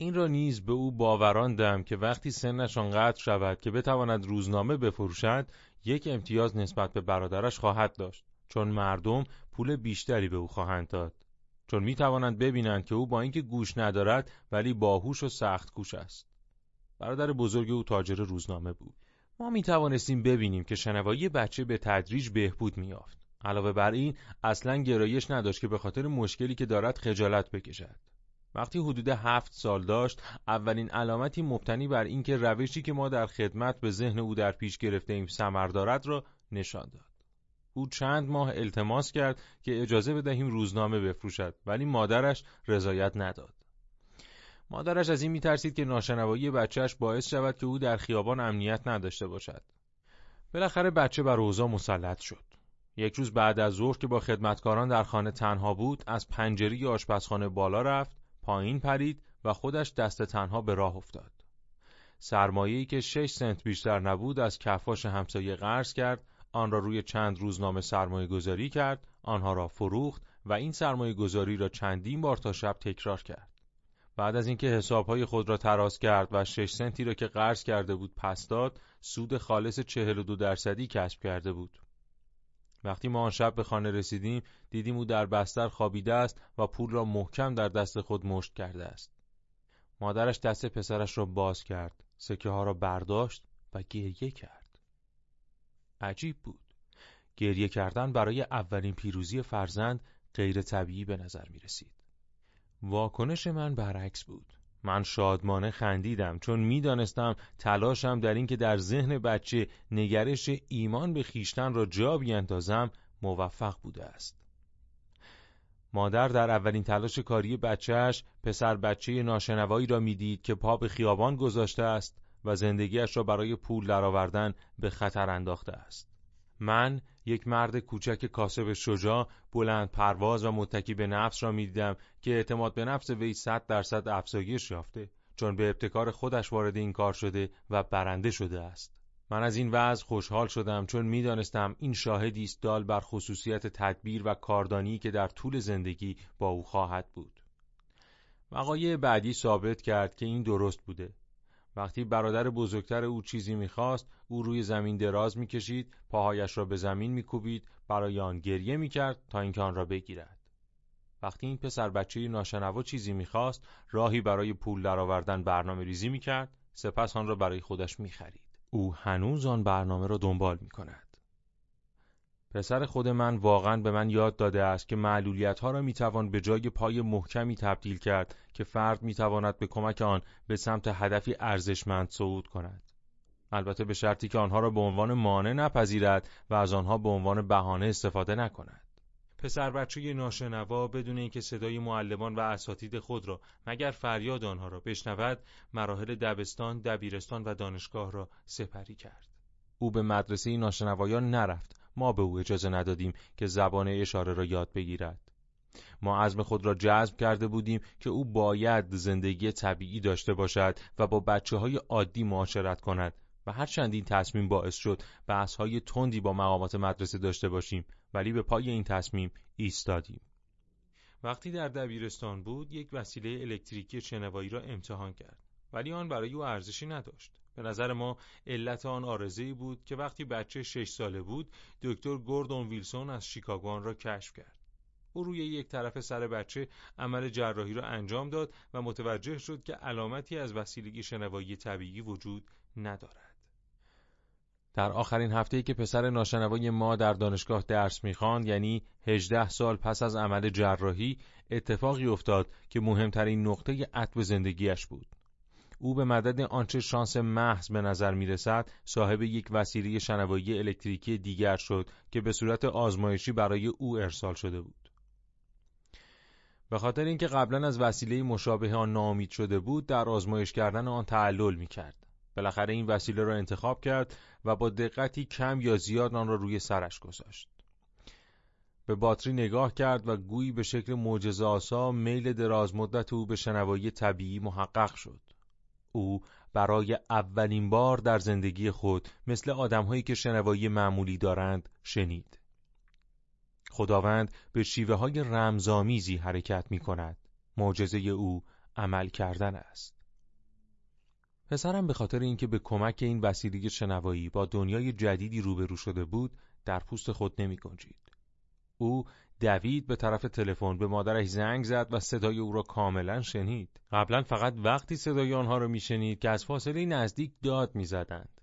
این را نیز به او باوراندم که وقتی سنش آنقدر شود که بتواند روزنامه بفروشد یک امتیاز نسبت به برادرش خواهد داشت چون مردم پول بیشتری به او خواهند داد. چون می توانند ببینند که او با اینکه گوش ندارد ولی باهوش و سخت گوش است. برادر بزرگ او تاجر روزنامه بود. ما می توانستیم ببینیم که شنوایی بچه به تدریج بهبود میافت علاوه بر این اصلا گرایش نداشت که به خاطر مشکلی که دارد خجالت بکشد. وقتی حدود هفت سال داشت اولین علامتی مبتنی بر اینکه روشی که ما در خدمت به ذهن او در پیش گرفته ایم ثمر دارد را نشان داد او چند ماه التماس کرد که اجازه بدهیم روزنامه بفروشد ولی مادرش رضایت نداد. مادرش از این میترسید که ناشنوایی بچهش باعث شود که او در خیابان امنیت نداشته باشد. بالاخره بچه بر اوضاع مسلط شد. یک روز بعد از ظهر که با خدمتکاران در خانه تنها بود از پنجره آشپزخانه بالا رفت پایین پرید و خودش دست تنها به راه افتاد. سرمایه‌ای که شش سنت بیشتر نبود از کفاش همسایه قرض کرد آن را روی چند روزنامه سرمایه گذاری کرد آنها را فروخت و این سرمایه گذاری را چندین بار تا شب تکرار کرد. بعد از اینکه حسابهای خود را تراز کرد و شش سنتی را که قرض کرده بود پس داد سود خالص چهل و دو درصدی کسب کرده بود. وقتی ما آن شب به خانه رسیدیم دیدیم او در بستر خوابیده است و پول را محکم در دست خود مشت کرده است. مادرش دست پسرش را باز کرد سکه ها را برداشت و گریه کرد. عجیب بود. گریه کردن برای اولین پیروزی فرزند غیر طبیعی به نظر می رسید واکنش من برعکس بود. من شادمانه خندیدم چون می‌دانستم تلاشم در اینکه در ذهن بچه نگرش ایمان به خیشتن را جا بیندازم موفق بوده است. مادر در اولین تلاش کاری بچهش پسر بچه ناشنوایی را می‌دید که پا به خیابان گذاشته است و زندگیش را برای پول درآوردن به خطر انداخته است. من یک مرد کوچک کاسب شجاع بلند پرواز و متکی به نفس را می‌دیدم که اعتماد به نفس وی صد درصد افزایش یافته چون به ابتکار خودش وارد این کار شده و برنده شده است. من از این وضع خوشحال شدم چون می‌دانستم این شاهدی است دال بر خصوصیت تدبیر و کاردانی که در طول زندگی با او خواهد بود. وقایع بعدی ثابت کرد که این درست بوده. وقتی برادر بزرگتر او چیزی می‌خواست او روی زمین دراز می‌کشید پاهایش را به زمین میکوبید برای آن گریه می‌کرد تا اینکه آن را بگیرد. وقتی این پسر بچه ناشنوا چیزی می‌خواست راهی برای پول درآوردن برنامه ریزی می‌کرد سپس آن را برای خودش می‌خرید. او هنوز آن برنامه را دنبال می‌کند. پسر خود من واقعا به من یاد داده است که معلولیت ها را می‌توان به جای پای محکمی تبدیل کرد که فرد می‌تواند به کمک آن به سمت هدفی ارزشمند صعود کند. البته به شرطی که آنها را به عنوان مانع نپذیرد و از آنها به عنوان بهانه استفاده نکند. پسر بچه ناشنوا بدون اینکه صدای معلمان و اساتید خود را مگر فریاد آنها را بشنود مراحل دبستان، دبیرستان و دانشگاه را سپری کرد. او به مدرسه ناشنوایان نرفت ما به او اجازه ندادیم که زبان اشاره را یاد بگیرد. ما عزم خود را جذب کرده بودیم که او باید زندگی طبیعی داشته باشد و با بچه های عادی معاشرت کند و هرچند این تصمیم باعث شد بحث های تندی با مقامات مدرسه داشته باشیم ولی به پای این تصمیم ایستادیم. وقتی در دبیرستان بود یک وسیله الکتریکی شنوایی را امتحان کرد ولی آن برای او ارزشی نداشت. به نظر ما علت آن آرزه‌ای بود که وقتی بچه شش ساله بود دکتر گوردون ویلسون از شیکاگو را کشف کرد. او روی یک طرف سر بچه عمل جراحی را انجام داد و متوجه شد که علامتی از وسیلگی شنوایی طبیعی وجود ندارد. در آخرین هفته‌ای که پسر ناشنوای ما در دانشگاه درس می‌خواند یعنی 18 سال پس از عمل جراحی اتفاقی افتاد که مهمترین نقطه عطب زندگیش بود. او به مدد آنچه شانس محض به نظر می رسد صاحب یک وسیله شنوایی الکتریکی دیگر شد که به صورت آزمایشی برای او ارسال شده بود. به خاطر اینکه قبلا از وسیله مشابه آن ناامید شده بود در آزمایش کردن آن تعلل می کرد. بالاخره این وسیله را انتخاب کرد و با دقتی کم یا زیاد آن را روی سرش گذاشت. به باتری نگاه کرد و گویی به شکل معجزه آسا میل دراز مدت او به شنوایی طبیعی محقق شد. او برای اولین بار در زندگی خود مثل آدمهایی که شنوایی معمولی دارند شنید. خداوند به شیوه های رمزامیزی حرکت می کند. معجزه او عمل کردن است. پسرم به خاطر اینکه به کمک این وسیله شنوایی با دنیای جدیدی روبرو شده بود در پوست خود نمی گنجید. او دوید به طرف تلفن به مادرش زنگ زد و صدای او را کاملا شنید قبلا فقط وقتی صدای آنها را میشنید که از فاصله نزدیک داد می‌زدند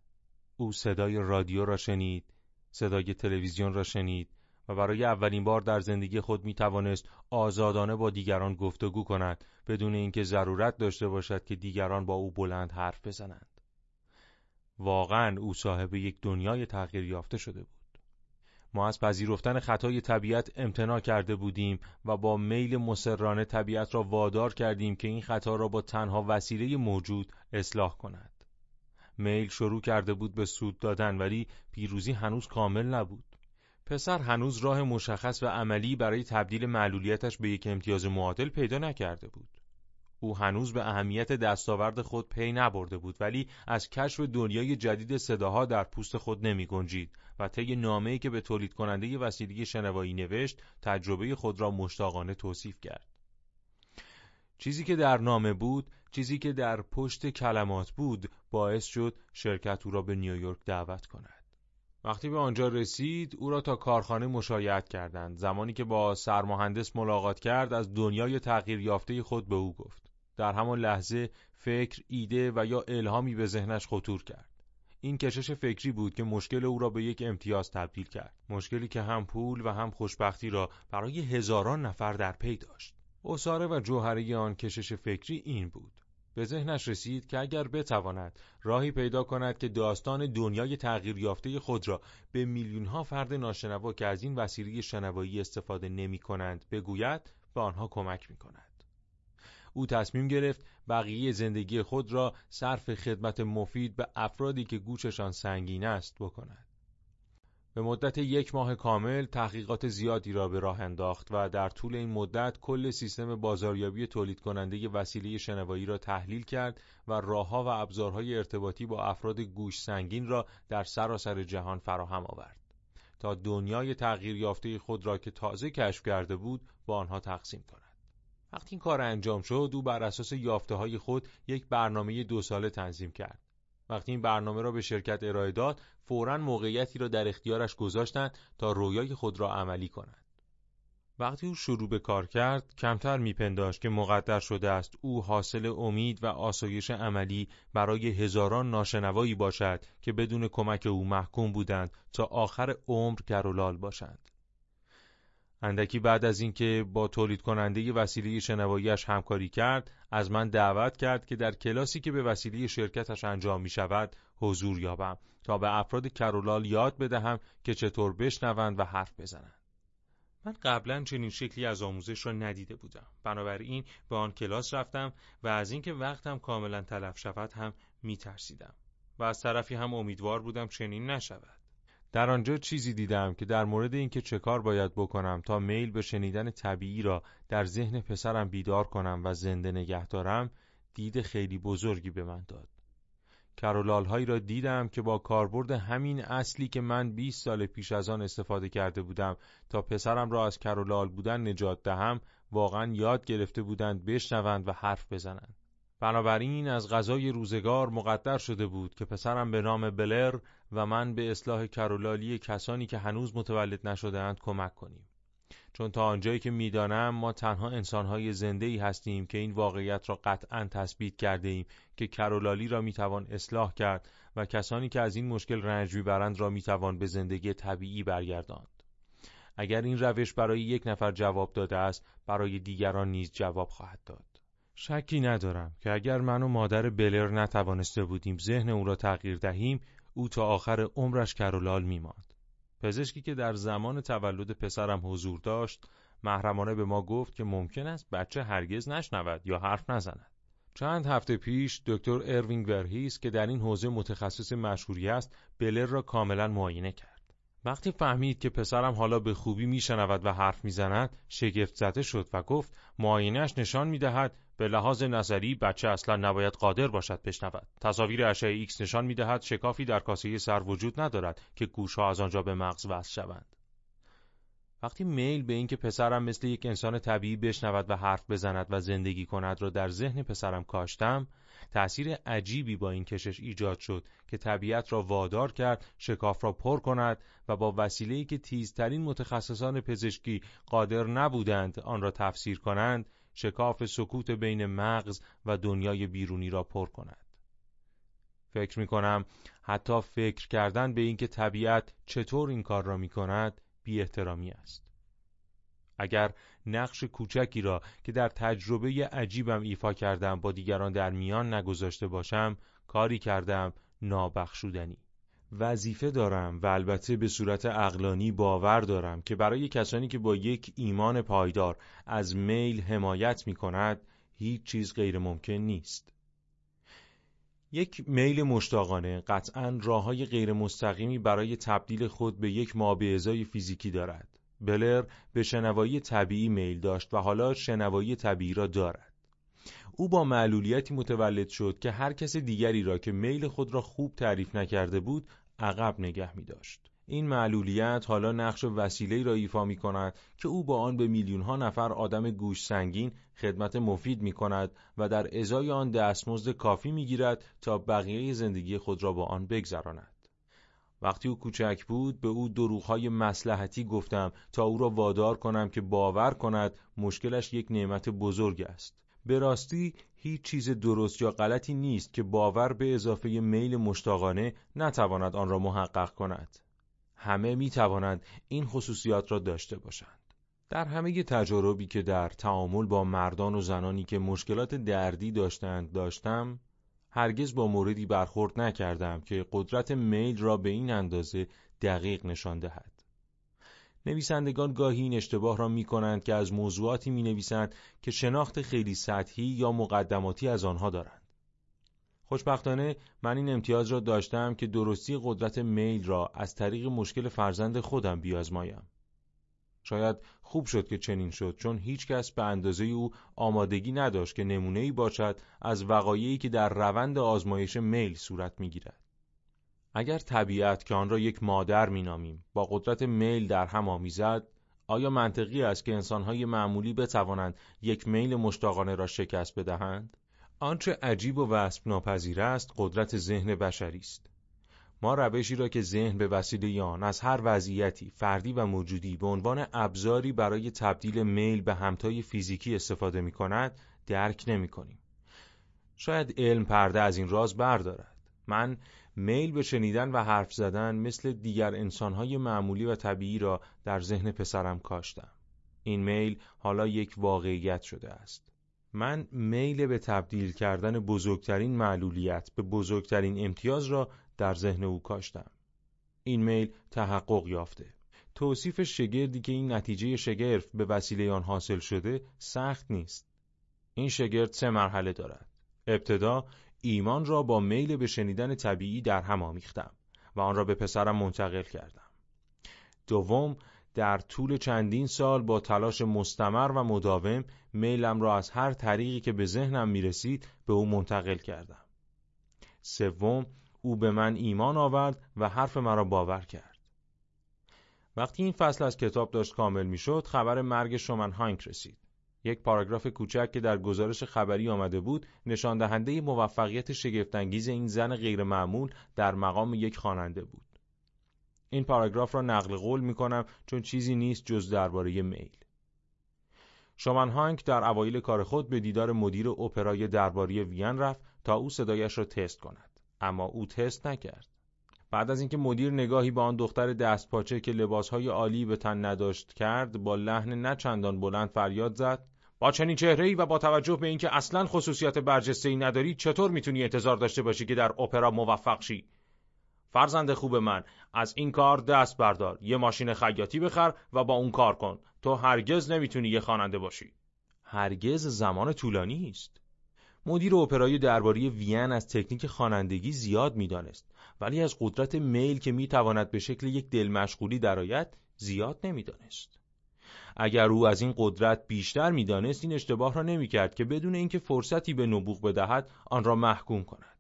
او صدای رادیو را شنید صدای تلویزیون را شنید و برای اولین بار در زندگی خود می توانست آزادانه با دیگران گفتگو کند بدون اینکه ضرورت داشته باشد که دیگران با او بلند حرف بزنند. واقعا او صاحب یک دنیای تغییر یافته شده بود. ما از پذیرفتن خطای طبیعت امتناع کرده بودیم و با میل مسررانه طبیعت را وادار کردیم که این خطا را با تنها وسیله موجود اصلاح کند. میل شروع کرده بود به سود دادن ولی پیروزی هنوز کامل نبود. پسر هنوز راه مشخص و عملی برای تبدیل معلولیتش به یک امتیاز معادل پیدا نکرده بود. او هنوز به اهمیت دستاورد خود پی نبرده بود ولی از کشف دنیای جدید صداها در پوست خود نمی گنجید و طی نامه‌ای که به تولید کننده وسیله شنوایی نوشت تجربه خود را مشتاقانه توصیف کرد. چیزی که در نامه بود، چیزی که در پشت کلمات بود، باعث شد شرکت او را به نیویورک دعوت کند. وقتی به آنجا رسید او را تا کارخانه مشایعت کردند زمانی که با سرمهندس ملاقات کرد از دنیای تغییر یافته خود به او گفت در همان لحظه فکر ایده و یا الهامی به ذهنش خطور کرد این کشش فکری بود که مشکل او را به یک امتیاز تبدیل کرد. مشکلی که هم پول و هم خوشبختی را برای هزاران نفر در پی داشت. اصاره و جوهره آن کشش فکری این بود. به ذهنش رسید که اگر بتواند راهی پیدا کند که داستان دنیای تغییر یافته خود را به میلیون ها فرد ناشنوا که از این وسیله شنوایی استفاده نمی کنند بگوید به آنها کمک می کند. او تصمیم گرفت بقیه زندگی خود را صرف خدمت مفید به افرادی که گوششان سنگین است بکند. به مدت یک ماه کامل تحقیقات زیادی را به راه انداخت و در طول این مدت کل سیستم بازاریابی تولید کننده وسیله شنوایی را تحلیل کرد و راهها و ابزارهای ارتباطی با افراد گوش سنگین را در سراسر جهان فراهم آورد تا دنیای تغییر یافته خود را که تازه کشف کرده بود با آنها تقسیم کند. وقتی این کار انجام شد او بر اساس یافته های خود یک برنامه دو ساله تنظیم کرد. وقتی این برنامه را به شرکت ارائه داد فورا موقعیتی را در اختیارش گذاشتند تا رویای خود را عملی کند وقتی او شروع به کار کرد کمتر میپنداشت که مقدر شده است او حاصل امید و آسایش عملی برای هزاران ناشنوایی باشد که بدون کمک او محکوم بودند تا آخر عمر گرولال باشند. اندکی بعد از اینکه با تولید کننده وسیله شنواییش همکاری کرد از من دعوت کرد که در کلاسی که به وسیله شرکتش انجام می شود حضور یابم تا به افراد کرولال یاد بدهم که چطور بشنوند و حرف بزنند. من قبلا چنین شکلی از آموزش را ندیده بودم. بنابراین به آن کلاس رفتم و از اینکه وقتم کاملا تلف شود هم می ترسیدم و از طرفی هم امیدوار بودم چنین نشود. در آنجا چیزی دیدم که در مورد اینکه چه کار باید بکنم تا میل به شنیدن طبیعی را در ذهن پسرم بیدار کنم و زنده نگه دارم دید خیلی بزرگی به من داد. کرولال هایی را دیدم که با کاربرد همین اصلی که من 20 سال پیش از آن استفاده کرده بودم تا پسرم را از کرولال بودن نجات دهم واقعا یاد گرفته بودند بشنوند و حرف بزنند. بنابراین از غذای روزگار مقدر شده بود که پسرم به نام بلر و من به اصلاح کرولالی کسانی که هنوز متولد نشدهاند کمک کنیم. چون تا آنجایی که می‌دانم ما تنها انسانهای زنده ای هستیم که این واقعیت را قطعا تثبیت کرده ایم که کرولالی را می‌توان اصلاح کرد و کسانی که از این مشکل رنج می‌برند را می‌توان به زندگی طبیعی برگرداند. اگر این روش برای یک نفر جواب داده است برای دیگران نیز جواب خواهد داد. شکی ندارم که اگر من و مادر بلر نتوانسته بودیم ذهن او را تغییر دهیم او تا آخر عمرش کرولال میماند. پزشکی که در زمان تولد پسرم حضور داشت محرمانه به ما گفت که ممکن است بچه هرگز نشنود یا حرف نزند. چند هفته پیش دکتر اروینگ ورهیس که در این حوزه متخصص مشهوری است بلر را کاملا معاینه کرد. وقتی فهمید که پسرم حالا به خوبی میشنود و حرف می‌زند شگفت زده شد و گفت معاینهش نشان می‌دهد به لحاظ نظری بچه اصلا نباید قادر باشد بشنود. تصاویر اشعه ایکس نشان می‌دهد شکافی در کاسه سر وجود ندارد که گوشها از آنجا به مغز وصل شوند. وقتی میل به اینکه پسرم مثل یک انسان طبیعی بشنود و حرف بزند و زندگی کند را در ذهن پسرم کاشتم تأثیر عجیبی با این کشش ایجاد شد که طبیعت را وادار کرد شکاف را پر کند و با وسیله‌ای که تیزترین متخصصان پزشکی قادر نبودند آن را تفسیر کنند شکاف سکوت بین مغز و دنیای بیرونی را پر کند. فکر می کنم حتی فکر کردن به اینکه طبیعت چطور این کار را می کند بی احترامی است. اگر نقش کوچکی را که در تجربه عجیبم ایفا کردم با دیگران در میان نگذاشته باشم کاری کردم نابخشودنی وظیفه دارم و البته به صورت اقلانی باور دارم که برای کسانی که با یک ایمان پایدار از میل حمایت می کند هیچ چیز غیر ممکن نیست. یک میل مشتاقانه قطعا راه های غیر مستقیمی برای تبدیل خود به یک ازای فیزیکی دارد. بلر به شنوایی طبیعی میل داشت و حالا شنوایی طبیعی را دارد. او با معلولیتی متولد شد که هر کس دیگری را که میل خود را خوب تعریف نکرده بود عقب نگه می داشت. این معلولیت حالا نقش وسیله را ایفا می کند که او با آن به میلیون ها نفر آدم گوش سنگین خدمت مفید می کند و در ازای آن دستمزد کافی می گیرد تا بقیه زندگی خود را با آن بگذراند. وقتی او کوچک بود به او دروغهای مسلحتی گفتم تا او را وادار کنم که باور کند مشکلش یک نعمت بزرگ است. به راستی هیچ چیز درست یا غلطی نیست که باور به اضافه میل مشتاقانه نتواند آن را محقق کند. همه می توانند این خصوصیات را داشته باشند. در همه تجاربی که در تعامل با مردان و زنانی که مشکلات دردی داشتند داشتم هرگز با موردی برخورد نکردم که قدرت میل را به این اندازه دقیق نشان دهد. نویسندگان گاهی این اشتباه را می کنند که از موضوعاتی می نویسند که شناخت خیلی سطحی یا مقدماتی از آنها دارند. خوشبختانه من این امتیاز را داشتم که درستی قدرت میل را از طریق مشکل فرزند خودم بیازمایم. شاید خوب شد که چنین شد چون هیچ کس به اندازه او آمادگی نداشت که نمونه ای باشد از وقایعی که در روند آزمایش میل صورت می‌گیرد. اگر طبیعت که آن را یک مادر مینامیم با قدرت میل در هم آمیزد آیا منطقی است که انسانهای معمولی بتوانند یک میل مشتاقانه را شکست بدهند؟ آنچه عجیب و وصف ناپذیر است قدرت ذهن بشری است. ما روشی را که ذهن به وسیله آن از هر وضعیتی فردی و موجودی به عنوان ابزاری برای تبدیل میل به همتای فیزیکی استفاده می کند درک نمی کنیم. شاید علم پرده از این راز بردارد. من میل به شنیدن و حرف زدن مثل دیگر انسانهای معمولی و طبیعی را در ذهن پسرم کاشتم. این میل حالا یک واقعیت شده است. من میل به تبدیل کردن بزرگترین معلولیت به بزرگترین امتیاز را در ذهن او کاشتم. این میل تحقق یافته. توصیف شگردی که این نتیجه شگرف به وسیله آن حاصل شده سخت نیست. این شگرد سه مرحله دارد. ابتدا ایمان را با میل به شنیدن طبیعی در هم آمیختم و آن را به پسرم منتقل کردم. دوم در طول چندین سال با تلاش مستمر و مداوم میلم را از هر طریقی که به ذهنم می رسید به او منتقل کردم. سوم او به من ایمان آورد و حرف مرا باور کرد. وقتی این فصل از کتاب داشت کامل می شد خبر مرگ شومن هانک رسید. یک پاراگراف کوچک که در گزارش خبری آمده بود نشان دهنده موفقیت شگفتانگیز این زن غیرمعمول در مقام یک خواننده بود. این پاراگراف را نقل قول می کنم چون چیزی نیست جز درباره میل. شومن هانک در اوایل کار خود به دیدار مدیر اپرای درباری وین رفت تا او صدایش را تست کند. اما او تست نکرد. بعد از اینکه مدیر نگاهی به آن دختر دستپاچه که لباسهای عالی به تن نداشت کرد با لحن نچندان بلند فریاد زد. با چنین چهره‌ای و با توجه به اینکه اصلا خصوصیت برجسته‌ای نداری چطور می‌تونی انتظار داشته باشی که در اپرا موفق شی؟ فرزند خوب من از این کار دست بردار. یه ماشین خیاطی بخر و با اون کار کن. تو هرگز نمی‌تونی یه خواننده باشی. هرگز زمان طولانی است مدیر اپرای درباری وین از تکنیک خوانندگی زیاد می‌دانست ولی از قدرت میل که می‌تواند به شکل یک دل مشغولی درآید زیاد نمی‌دانست. اگر او از این قدرت بیشتر می‌دانست این اشتباه را نمی‌کرد که بدون اینکه فرصتی به نبوغ بدهد آن را محکوم کند.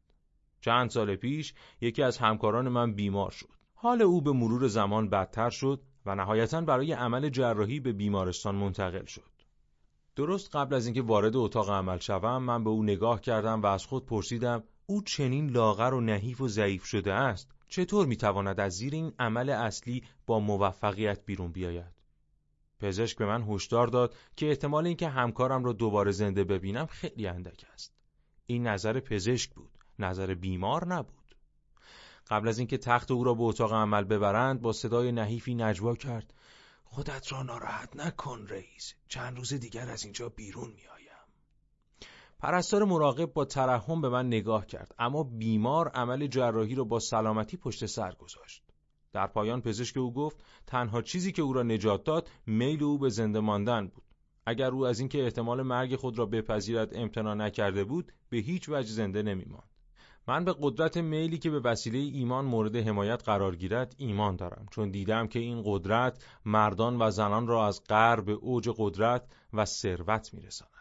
چند سال پیش یکی از همکاران من بیمار شد. حال او به مرور زمان بدتر شد و نهایتا برای عمل جراحی به بیمارستان منتقل شد. درست قبل از اینکه وارد اتاق عمل شوم من به او نگاه کردم و از خود پرسیدم او چنین لاغر و نحیف و ضعیف شده است. چطور می‌تواند از زیر این عمل اصلی با موفقیت بیرون بیاید؟ پزشک به من هشدار داد که احتمال اینکه همکارم را دوباره زنده ببینم خیلی اندک است. این نظر پزشک بود نظر بیمار نبود. قبل از اینکه تخت او را به اتاق عمل ببرند با صدای نحیفی نجوا کرد. خودت را ناراحت نکن رئیس چند روز دیگر از اینجا بیرون میآیم پرستار مراقب با ترحم به من نگاه کرد اما بیمار عمل جراحی را با سلامتی پشت سر گذاشت. در پایان پزشک او گفت تنها چیزی که او را نجات داد میل او به زنده ماندن بود. اگر او از اینکه احتمال مرگ خود را بپذیرد امتناع نکرده بود به هیچ وجه زنده نمیماند. من به قدرت میلی که به وسیله ایمان مورد حمایت قرار گیرد ایمان دارم چون دیدم که این قدرت مردان و زنان را از غرب به اوج قدرت و ثروت میرساند.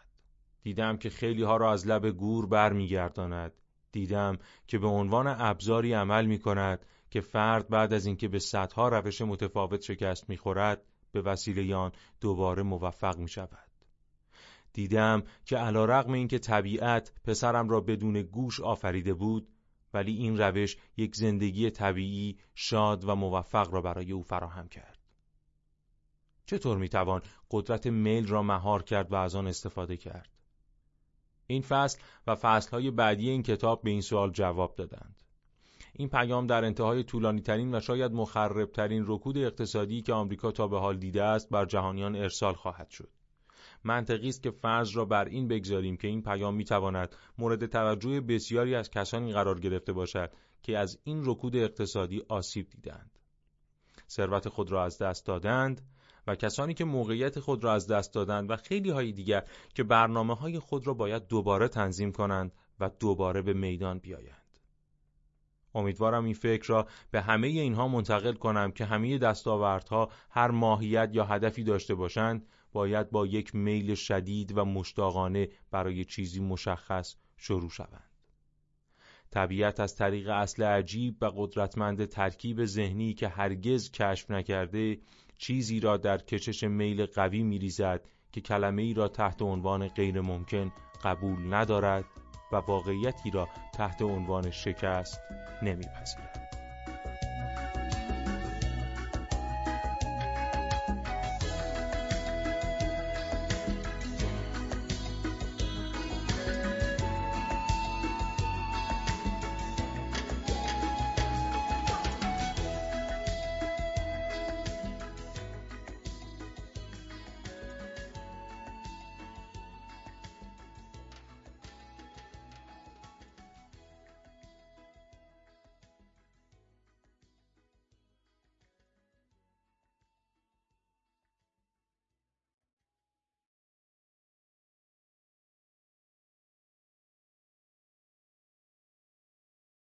دیدم که خیلی ها را از لب گور برمیگرداند. دیدم که به عنوان ابزاری عمل می کند که فرد بعد از اینکه به صدها روش متفاوت شکست می‌خورد به وسیله آن دوباره موفق می شود. دیدم که علا رقم این که طبیعت پسرم را بدون گوش آفریده بود ولی این روش یک زندگی طبیعی شاد و موفق را برای او فراهم کرد. چطور می‌توان قدرت میل را مهار کرد و از آن استفاده کرد؟ این فصل و فصلهای بعدی این کتاب به این سوال جواب دادند. این پیام در انتهای طولانی ترین و شاید مخرب ترین رکود اقتصادی که آمریکا تا به حال دیده است بر جهانیان ارسال خواهد شد. منطقی است که فرض را بر این بگذاریم که این پیام می‌تواند مورد توجه بسیاری از کسانی قرار گرفته باشد که از این رکود اقتصادی آسیب دیدند. ثروت خود را از دست دادند و کسانی که موقعیت خود را از دست دادند و خیلی های دیگر که برنامه های خود را باید دوباره تنظیم کنند و دوباره به میدان بیایند. امیدوارم این فکر را به همه اینها منتقل کنم که همه دستاوردها هر ماهیت یا هدفی داشته باشند باید با یک میل شدید و مشتاقانه برای چیزی مشخص شروع شوند. طبیعت از طریق اصل عجیب و قدرتمند ترکیب ذهنی که هرگز کشف نکرده چیزی را در کشش میل قوی میریزد که کلمه ای را تحت عنوان غیر ممکن قبول ندارد و واقعیتی را تحت عنوان شکست نمیپذیرد.